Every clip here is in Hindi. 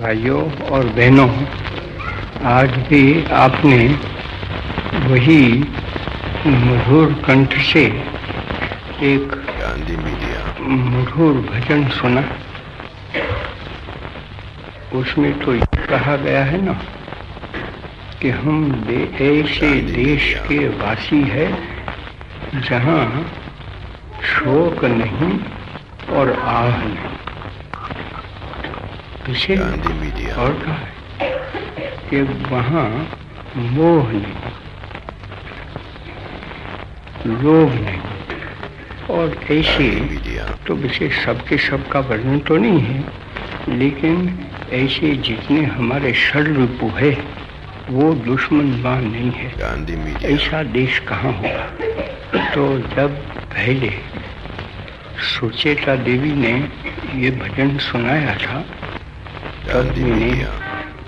भाइयों और बहनों आज भी आपने वही मधुर कंठ से एक मधुर भजन सुना। उसमें तो ये कहा गया है ना कि हम दे, ऐसे देश के वासी है जहाँ शोक नहीं और आह नहीं। मीडिया। और कहा कि वहाँ मोह नहीं लोभ नहीं। और ऐसे तो विशेष सबके सबका वर्णन तो नहीं है लेकिन ऐसे जितने हमारे षड रिपु है वो दुश्मनवान नहीं है। ऐसा देश कहाँ होगा? तो जब पहले सुचेता देवी ने ये भजन सुनाया था मैंने मीडिया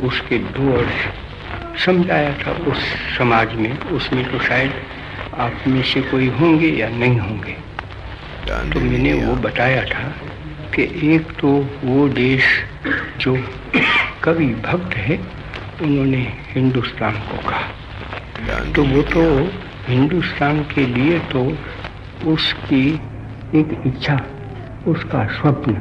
उसके दो अर्थ समझाया था उस समाज में उसमें तो शायद आप में से कोई होंगे या नहीं होंगे। तो मैंने वो बताया था कि एक तो वो देश जो कवि भक्त है उन्होंने हिंदुस्तान को कहा। तो वो तो हिंदुस्तान के लिए तो उसकी एक इच्छा उसका स्वप्न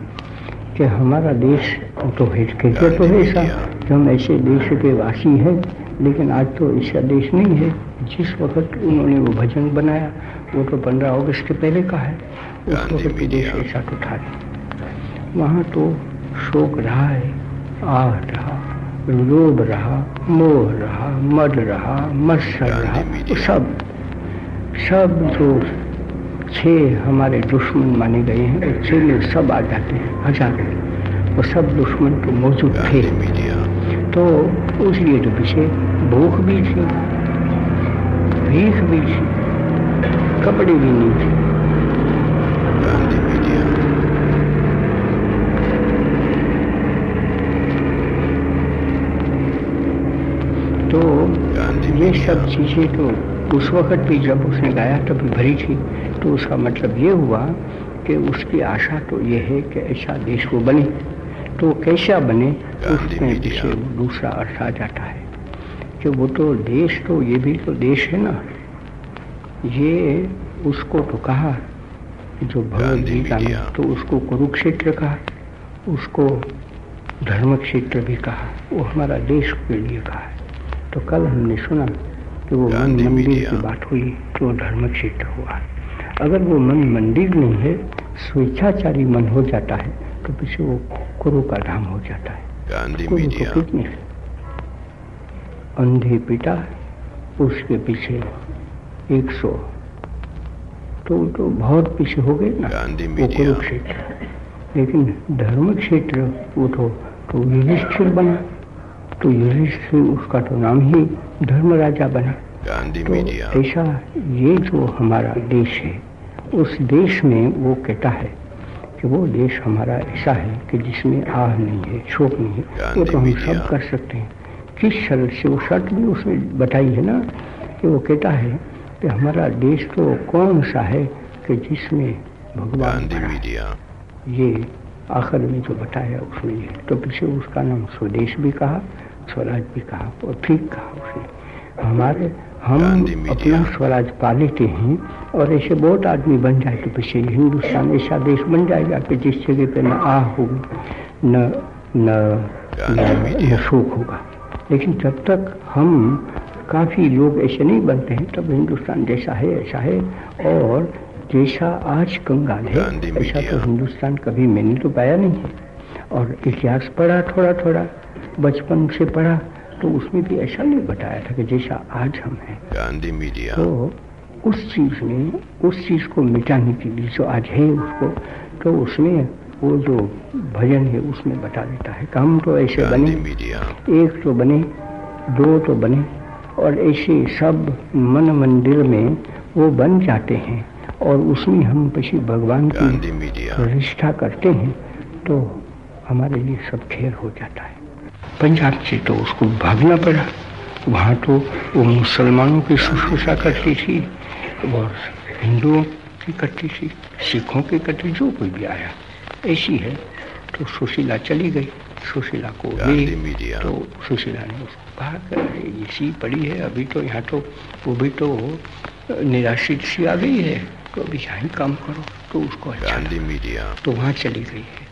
कि हमारा देश तो कहते तो है ऐसा कि हम ऐसे देश के वासी हैं लेकिन आज तो ऐसा देश नहीं है जिस वक्त उन्होंने वो भजन बनाया वो तो पंद्रह अगस्त के पहले का है उस गांधी वक्त भी देश ऐसा तो था वहाँ तो शोक रहा है आह रहा लोभ रहा मोह रहा मद रहा मत्सर रहा सब सब जो छह हमारे दुश्मन माने गए हैं वो छह में सब आ जाते हैं हज़ार वो सब दुश्मन तो मौजूद थे। तो उसलिए तो पीछे भूख भी थी भीख भी थी कपड़े भी नहीं थे। तो ये सब चीज़ें तो उस वक्त भी जब उसने गाया तभी भरी थी तो उसका मतलब ये हुआ कि उसकी आशा तो ये है कि ऐसा देश वो बने। तो कैसा बने उसमें। पीछे दूसरा अर्थ आ जाता है कि वो तो देश तो ये भी तो देश है ना। ये उसको तो कहा जो भगवद गांधी गीता में तो उसको कुरुक्षेत्र कहा उसको धर्म क्षेत्र भी कहा वो हमारा देश के लिए कहा। है तो कल हमने सुना कि वो मन मंदिर की बात हुई तो धर्म क्षेत्र हुआ। अगर वो मन मंदिर नहीं है स्वेच्छाचारी मन हो जाता है तो पीछे वो कुरु का धाम हो जाता है। गांधी तो मीडिया अंधे पिता उसके पीछे एक सौ। तो तो बहुत पीछे हो गए ना। गांधी वो मीडिया। कुरुक्षेत्र। लेकिन धर्म क्षेत्र वो तो तो युधिष्ठिर बना। तो युधिष्ठिर उसका तो नाम ही धर्म राजा बना। गांधी तो मीडिया। ऐसा ये जो हमारा देश है उस देश में वो कहता है कि वो देश हमारा ऐसा है कि जिसमें आह नहीं है शोक नहीं है। वो तो हम सब कर सकते हैं। किस शर्त से वो शर्त भी उसमें बताई है ना कि वो कहता है कि हमारा देश तो कौन सा है कि जिसमें भगवान ये आखिर में जो बताया उसमें ये तो पीछे उसका नाम स्वदेश भी कहा स्वराज भी कहा और ठीक कहा उसने हमारे हम अपना स्वराज पा लेते हैं और ऐसे बहुत आदमी बन जाए तो पीछे हिंदुस्तान ऐसा देश बन जाएगा कि जिस जगह पे न आह होगी न न न, शोक होगा। लेकिन जब तक हम काफ़ी लोग ऐसे नहीं बनते हैं तब हिंदुस्तान जैसा है ऐसा है और जैसा आज कंगाल है ऐसा तो हिंदुस्तान कभी मैंने तो पाया नहीं है। और इतिहास पढ़ा थोड़ा थोड़ा बचपन से पढ़ा तो उसमें भी ऐसा नहीं बताया था कि जैसा आज हम हैं। गांधी मीडिया। तो उस चीज़ में उस चीज़ को मिटाने के लिए जो आज है उसको तो उसमें वो जो भजन है उसमें बता देता है कि हम तो ऐसे बने मीडिया। एक तो बने दो तो बने और ऐसे सब मन मंदिर में वो बन जाते हैं और उसमें हम पीछे भगवान की प्रतिष्ठा करते हैं तो हमारे लिए सब खेर हो जाता है। पंजाब से तो उसको भागना पड़ा। वहाँ तो वो मुसलमानों की शुश्रूषा करती थी और हिंदुओं की करती थी सिखों की करती जो कोई भी आया। ऐसी है तो सुशीला चली गई। सुशीला को तो सुशीला ने उसको कहा कि इसी पड़ी है अभी तो यहाँ तो वो भी तो निराशित सी आ गई है। तो अभी यहाँ ही काम करो तो उसको अच्छा मीडिया। तो वहाँ चली गई है।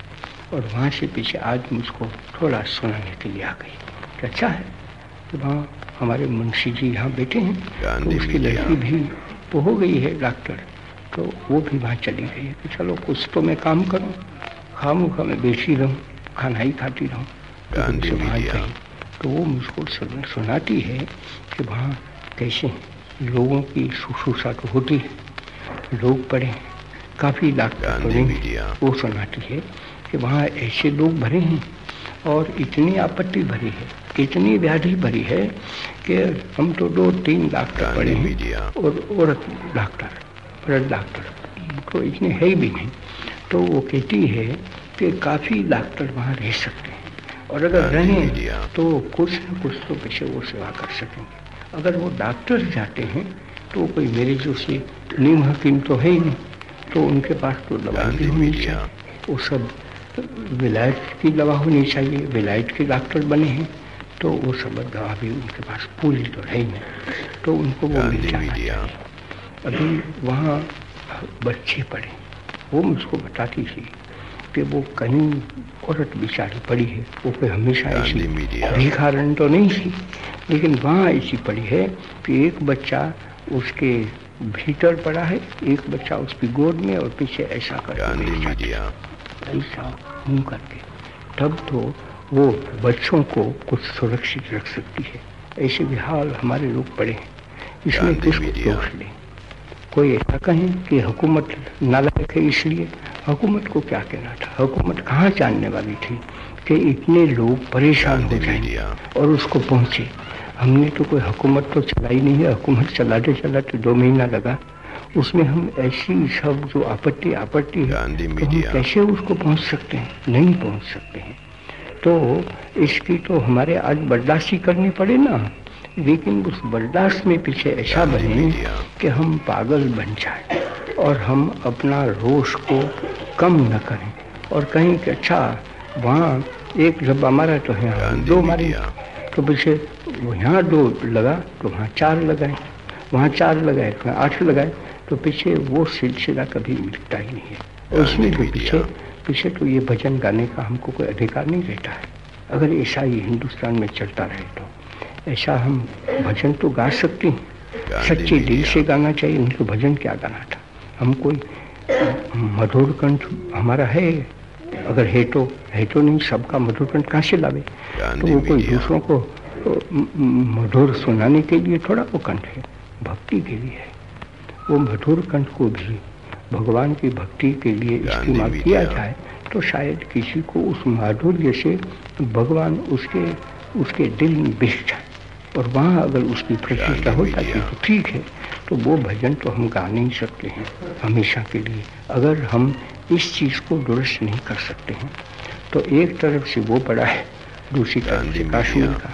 और वहाँ से पीछे आज मुझको थोड़ा सुनाने के लिए आ गई। कि अच्छा है? कि वहाँ हमारे मुंशी जी यहाँ बैठे हैं तो उसकी लड़की भी वो हो गई है डॉक्टर तो वो भी वहाँ चली गई है। कि चलो कुछ तो मैं काम करूँ खामू खा मैं बैठी रहूँ खाना ही खाती रहूँ तो वहाँ। गई तो वो मुझको सुन- सुनाती है कि वहाँ कैसे लोगों की शुश्रूषा तो होती है लोग पढ़े काफ़ी डॉक्टर पढ़े वो सुनाती है कि वहाँ ऐसे लोग भरे हैं और इतनी आपत्ति भरी है इतनी व्याधि भरी है कि हम तो दो तीन डॉक्टर पढ़े हैं और औरत डॉक्टर औरत डॉक्टर तो इतने है भी नहीं। तो वो कहती है कि काफ़ी डॉक्टर वहाँ रह सकते हैं और अगर रहें तो कुछ न कुछ तो पैसे वो सेवा कर सकेंगे। अगर वो डॉक्टर जाते हैं तो कोई मेरे जो से नीम हकीम तो है ही नहीं तो उनके पास तो दवाई भी होनी मीडिया। चाहिए वो सब विलायत की दवा होनी चाहिए। विलायत के डॉक्टर बने हैं तो वो सब दवा भी उनके पास पूरी तो है ही नहीं। तो उनको वो मिल जाना अभी वहाँ बच्चे पड़े वो मुझको बताती थी कि वो कहीं औरत बेचारी पड़ी है वो कोई हमेशा ऐसी। भिखारन तो नहीं थी लेकिन वहाँ ऐसी पड़ी है कि एक बच्चा उसके भीतर पड़ा है एक बच्चा उसकी गोद में और पीछे ऐसा करके है। ऐसा मुँह करके। तब तो वो बच्चों को कुछ सुरक्षित रख सकती है। ऐसे भी हाल हमारे लोग पड़े हैं। इसमें किसको दोष लें। कोई ऐसा कहें कि हुकूमत नालायक है इसलिए? हुकूमत को क्या कहना था? हुकूमत कहाँ जानने वाली थी कि इतने लोग परेशान हो जाएँगे और उसको पहुँचे? हमने तो कोई हुकूमत तो चलाई नहीं है। हुकूमत चलाते चलाते दो महीना लगा। उसमें हम ऐसी सब जो आपत्ति आपत्ति है गांधी तो कैसे उसको पहुँच सकते हैं? नहीं पहुँच सकते हैं। तो इसकी तो हमारे आज बर्दाश्त करनी पड़े ना। लेकिन उस बर्दाश्त में पीछे ऐसा बने कि हम पागल बन जाए और हम अपना रोष को कम न करें। और कहीं कि अच्छा वहाँ एक जब हमारा तो यहाँ गांधी दो मारे तो पीछे यहाँ दो लगा तो वहाँ चार लगाए। वहाँ चार लगाए तो आठ लगाए। तो पीछे वो सिलसिला कभी मिटता ही नहीं है। इसमें तो पीछे पीछे तो ये भजन गाने का हमको कोई अधिकार नहीं रहता है। अगर ऐसा ही हिंदुस्तान में चलता रहे तो ऐसा हम भजन तो गा सकते हैं। सच्चे दिल से गाना चाहिए उनको भजन क्या गाना था? हम कोई मधुर कंठ हमारा है? अगर है तो है तो नहीं सबका मधुर कंठ कहाँ से लावे? तो वो कोई दूसरों को म- मधुर सुनाने के लिए थोड़ा वो कंठ है भक्ति के लिए है। वो मधुर कंठ को भी भगवान की भक्ति के लिए इस्तेमाल किया जाए तो शायद किसी को उस माधुर्य से भगवान उसके उसके दिल में बिस जाए। और वहाँ अगर उसकी प्रतिष्ठा हो जाती है तो ठीक है तो वो भजन तो हम गा नहीं सकते हैं हमेशा के लिए। अगर हम इस चीज़ को दुरुस्त नहीं कर सकते हैं तो एक तरफ़ से वो पड़ा है दूसरी तरफ़ से कश्मीर मीडिया। का।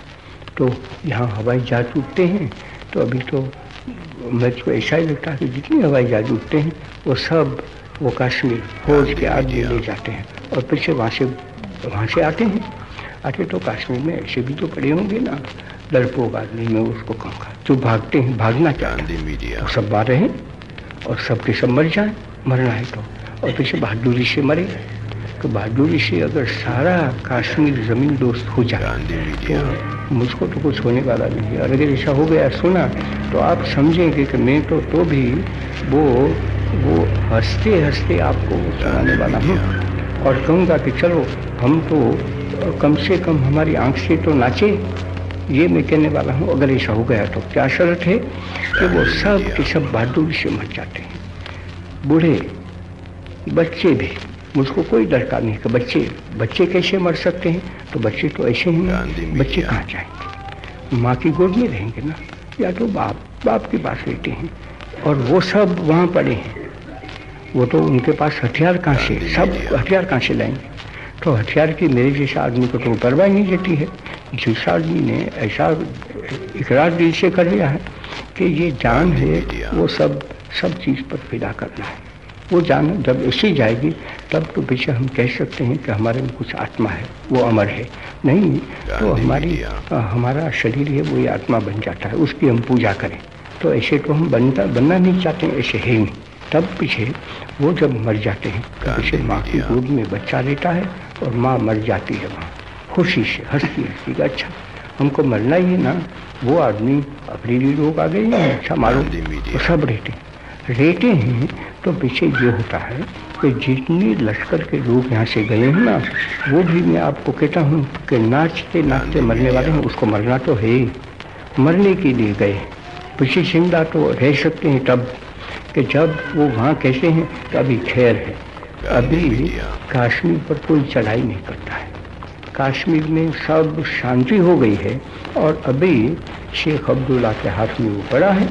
तो यहाँ हवाई जहाज़ उठते हैं तो अभी तो मुझको ऐसा ही लगता है कि जितने हवाई जहाज़ उठते हैं वो सब वो कश्मीर फौज के आदमी ले जाते हैं और पीछे वहाँ से वहाँ से आते हैं। आते तो कश्मीर में ऐसे भी तो पड़े होंगे ना। डरपोक आदमी में उसको कहूँगा जो भागते हैं भागना चाहते हैं। सब मारे हैं और सबके सब मर जाए मरना है तो। और पीछे बहादुरी से मरे। तो बहादुरी से अगर सारा कश्मीर ज़मीन दोस्त हो जाए तो मुझको तो कुछ होने वाला नहीं है। और अगर ऐसा हो गया, सुना तो आप समझेंगे कि मैं तो तो भी वो वो हँसते हँसते आपको सुनाने वाला हूँ। और कहूँगा कि चलो, हम तो कम से कम हमारी आँख से तो नाचे, ये मैं कहने वाला हूँ। अगर ऐसा हो गया तो क्या शर्त है कि वो सब के सब बहादुरी से मर जाते हैं? बूढ़े बच्चे भी मुझको कोई दरकार नहीं कि बच्चे बच्चे कैसे मर सकते हैं? तो बच्चे तो ऐसे ही हैं। बच्चे कहाँ जाएँगे? माँ की गोद में रहेंगे ना? या तो बाप बाप के पास रहते हैं और वो सब वहाँ पड़े हैं। वो तो उनके पास हथियार कहाँ से सब हथियार कहाँ से लाएँगे? तो हथियार की मेरे जैसा आदमी को तो परवाह नहीं देती है। जिस आदमी ने ऐसा इकरार दिल से कर लिया है कि ये जान है वो सब सब चीज़ पर फिदा करना है। वो जान जब ऐसी जाएगी तब तो पीछे हम कह सकते हैं कि हमारे में कुछ आत्मा है वो अमर है। नहीं तो हमारी। हमारा शरीर है वो ये आत्मा बन जाता है उसकी हम पूजा करें। तो ऐसे तो हम बनता बनना नहीं चाहते ऐसे है नहीं तब पीछे वो जब मर जाते हैं तो पीछे माँ की गोद में बच्चा लेता है और माँ मर जाती है वहाँ। खुशी से हंसती हंसती कि अच्छा हमको मरना ही है ना। वो आदमी अफरीदी लोग आ गए हैं अच्छा मारो। वो सब रहते हैं। रहते हैं तो पीछे ये होता है कि जितने लश्कर के लोग यहाँ से गए हैं ना वो भी मैं आपको कहता हूँ कि नाचते नाचते मरने वाले हैं उसको मरना तो है ही। मरने के लिए गए। पीछे ज़िंदा तो रह सकते हैं तब कि जब वो वहाँ कैसे हैं तो अभी खैर है। अभी काश्मीर पर कोई चढ़ाई नहीं करता है। कश्मीर में सब शांति हो गई है और अभी शेख अब्दुल्ला के हाथ में वो पड़ा है।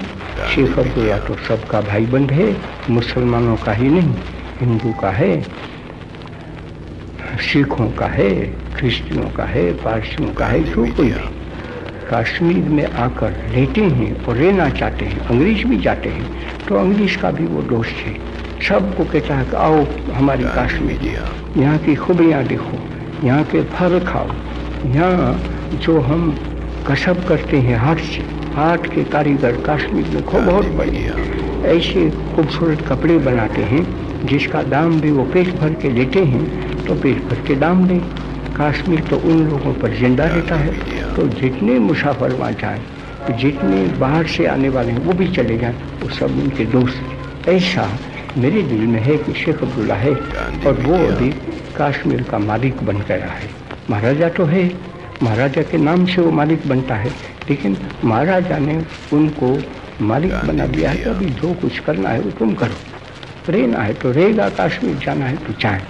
शेख अब्दुल्ला तो सबका भाई बंद है मुसलमानों का ही नहीं हिंदू का है सिखों का है क्रिश्चियनों का है पारसियों का है जो कोई भी। कश्मीर में आकर रहते हैं और रहना चाहते हैं अंग्रेज़ भी जाते हैं तो अंग्रेज़ का भी वो दोष है। सबको कहता है कि आओ हमारी कश्मीर। यहाँ की खूबियाँ देखो। यहाँ के फल खाओ। यहाँ जो हम कसब करते हैं हाथ से हाथ के कारीगर कश्मीर में खूब बहुत गांधी बड़े मीडिया। हैं ऐसे खूबसूरत कपड़े बनाते हैं जिसका दाम भी वो पेट भर के लेते हैं तो पेट भर के दाम दें। कश्मीर तो उन लोगों पर ज़िंदा रहता है तो जितने मुसाफर वहाँ जाएँ जितने बाहर से आने वाले हैं वो भी चले जाएँ वो सब उनके दोस्त ऐसा मेरे दिल में है कि शेख अब्दुल्ला है और वो अभी कश्मीर का मालिक बन गया है। महाराजा तो है। महाराजा के नाम से वो मालिक बनता है। लेकिन महाराजा ने उनको मालिक बना दिया है। अभी जो कुछ करना है वो तुम करो। रहना है तो रहेगा काश्मीर जाना है तो जाए।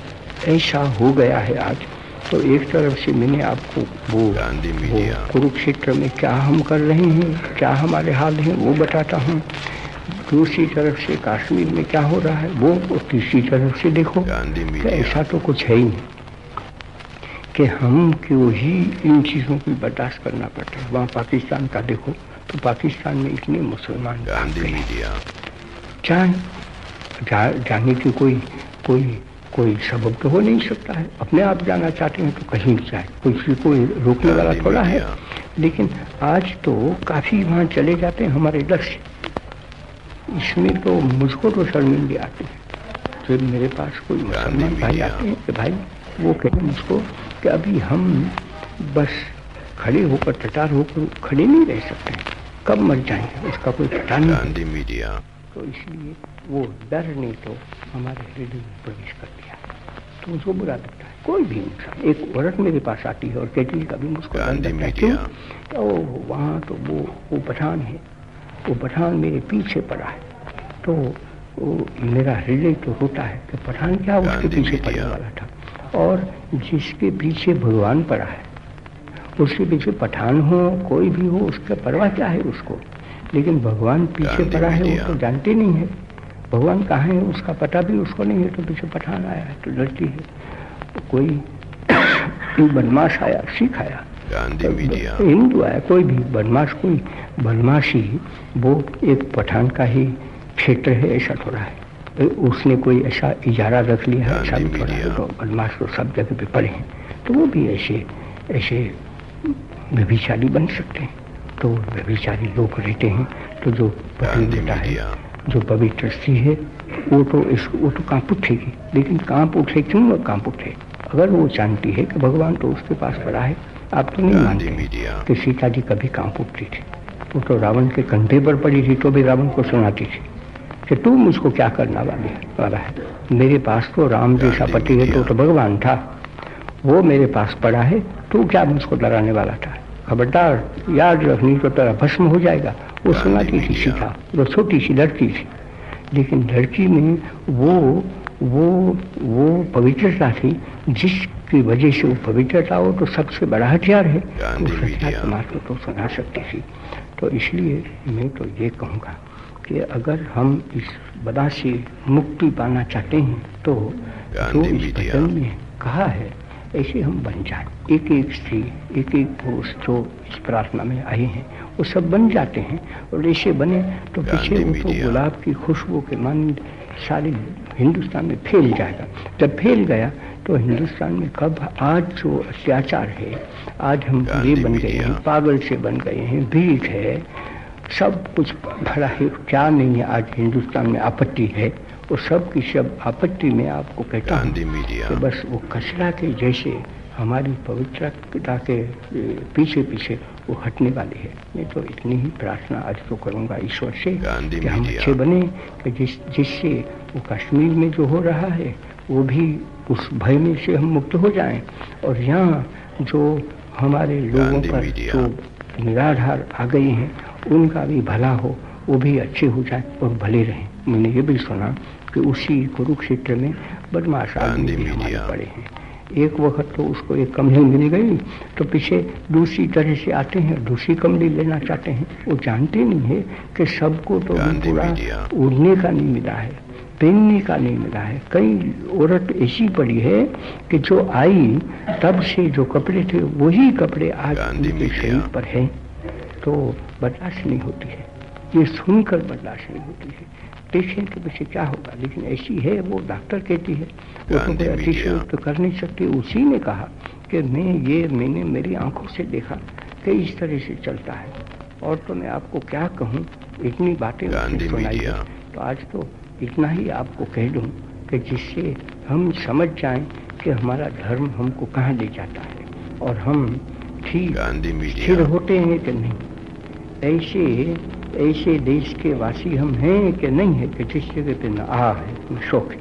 ऐसा हो गया है आज। तो एक तरफ़ से मैंने आपको वो वो कुरुक्षेत्र में क्या हम कर रहे हैं क्या हमारे हाल हैं वो बताता हूँ। दूसरी तरफ़ से कश्मीर में क्या हो रहा है? वो और तीसरी तरफ़ से देखो ऐसा तो कुछ है ही नहीं कि हम क्यों ही इन चीज़ों की बर्दाश्त करना पड़ता है। वहाँ पाकिस्तान का देखो तो पाकिस्तान में इतने मुसलमान जाए जा, जाने की कोई कोई कोई सबब तो हो नहीं सकता है। अपने आप जाना चाहते हैं तो कहीं भी जाए। कोई किसी को रोकने वाला थोड़ा है। लेकिन आज तो काफ़ी वहाँ चले जाते हैं हमारे लक्ष्य। इसमें तो मुझको तो शर्मिंदगी आती है। जब मेरे पास कोई मुसलमान भाई आते हैं कि भाई वो कहते हैं मुझको कि अभी हम बस खड़े होकर टटार होकर खड़े नहीं रह सकते। कब मर जाएँगे? उसका कोई पता नहीं। मीडिया। तो इसलिए वो डर ने तो हमारे हृदय में प्रवेश कर दिया। तो मुझको बुरा लगता है। कोई भी इंसान एक औरत मेरे पास आती है और कहती है कभी मुझको डर लगता है क्यों? तो वहाँ तो वो वो पठान है। वो पठान मेरे पीछे पड़ा है। तो वो मेरा हृदय तो होता है कि पठान क्या उसके पीछे पड़ने वाला था? और जिसके पीछे भगवान पड़ा है उसके पीछे पठान हो कोई भी हो उसका परवाह क्या है उसको? लेकिन भगवान पीछे पड़ा है वो तो जानते नहीं है। भगवान कहाँ है उसका पता भी उसको नहीं है तो पीछे पठान आया है तो डरती है। कोई कोई बदमाश आया सिख आया गांधी मीडिया। हिंदू आया कोई भी बदमाश कोई बदमाशी वो एक पठान का ही क्षेत्र है ऐसा थोड़ा है। तो उसने कोई ऐसा इजारा रख लिया है ऐसा भी थोड़ा है तो बदमाश तो सब जगह पे पड़े हैं। तो वो भी ऐसे ऐसे व्यभिचारी बन सकते हैं। तो व्यभिचारी लोग रहते हैं तो जो पत्नी बेटा है जो पवित्र स्त्री है वो तो इस वो तो काँप उठेगी। लेकिन काँप उठे क्यों काँप उठे? अगर वो जानती है कि भगवान तो उसके पास पड़ा है आप तो नहीं मानते। कि सीता जी कभी काँप उठती थी। वो तो रावण के कंधे पर पड़ी थी तो भी रावण को सुनाती थी कि तू मुझको क्या करना वाली वाला है? मेरे पास तो राम जैसा पति है तो, तो भगवान था। वो मेरे पास पड़ा है तू क्या मुझको डराने वाला था? खबरदार याद रखनी तो तेरा भस्म हो जाएगा। वो सुनाती थी सीता वो छोटी सी लड़की थी। लेकिन लड़की में वो वो वो पवित्रता थी जिसकी वजह से वो पवित्रता हो तो सबसे बड़ा हथियार है। तो के तो सुना सकती थी। तो इसलिए मैं तो ये कहूँगा कि अगर हम इस बदा से मुक्ति पाना चाहते हैं तो जो इस। भजन में कहा है ऐसे हम बन जाए। एक एक स्त्री एक एक पुरुष जो इस प्रार्थना में आए हैं वो सब बन जाते हैं। और ऐसे बने तो पीछे मीडिया। गुलाब की खुशबू के मन सारे हिंदुस्तान में फैल जाएगा। जब फैल गया तो हिंदुस्तान में कब आज जो अत्याचार है आज हम ये बन गए हैं पागल से बन गए हैं भीड़ है सब कुछ भरा है क्या नहीं है आज हिंदुस्तान में आपत्ति है। वो सब की सब आपत्ति में आपको कहता हूँ तो बस वो कचरा के जैसे हमारी पवित्रता के पीछे पीछे वो हटने वाली है। मैं तो इतनी ही प्रार्थना आज तो करूँगा ईश्वर से कि हम अच्छे बने कि जिस जिससे वो कश्मीर में जो हो रहा है वो भी उस भय में से हम मुक्त हो जाएँ। और यहाँ जो हमारे लोगों पर जो निराधार आ गए हैं उनका भी भला हो वो भी अच्छे हो जाए और भले रहें। मैंने ये भी सुना कि उसी कुरुक्षेत्र में बदमाश आदमी भी हमारे पड़े हैं। एक वक्त तो उसको एक कमली मिल गई तो पीछे दूसरी तरह से आते हैं दूसरी कमली लेना चाहते हैं। वो जानते नहीं है कि सबको तो पूरा उड़ने का नहीं मिला है पहनने का नहीं मिला है। कई औरत ऐसी पड़ी है कि जो आई तब से जो कपड़े थे वही कपड़े आज उनके शरीर पर हैं। तो बर्दाश्त नहीं होती है। ये सुनकर बर्दाश्त नहीं होती है। कि वैसे क्या होगा? लेकिन ऐसी है वो डॉक्टर कहती है वो तो गांधी कोई मीडिया। अतिशयोक्त कर नहीं सकती। उसी ने कहा कि मैं ये मैंने मेरी आँखों से देखा कि इस तरह से चलता है। और तो मैं आपको क्या कहूँ? इतनी बातें सुनाई तो आज तो इतना ही आपको कह दूँ कि जिससे हम समझ जाएँ कि हमारा धर्म हमको कहाँ ले जाता है और हम ठीक स्थिर होते हैं कि नहीं। ऐसे ऐसे देश के वासी हम हैं कि नहीं है, कि जिस जगह पे न आ है शोक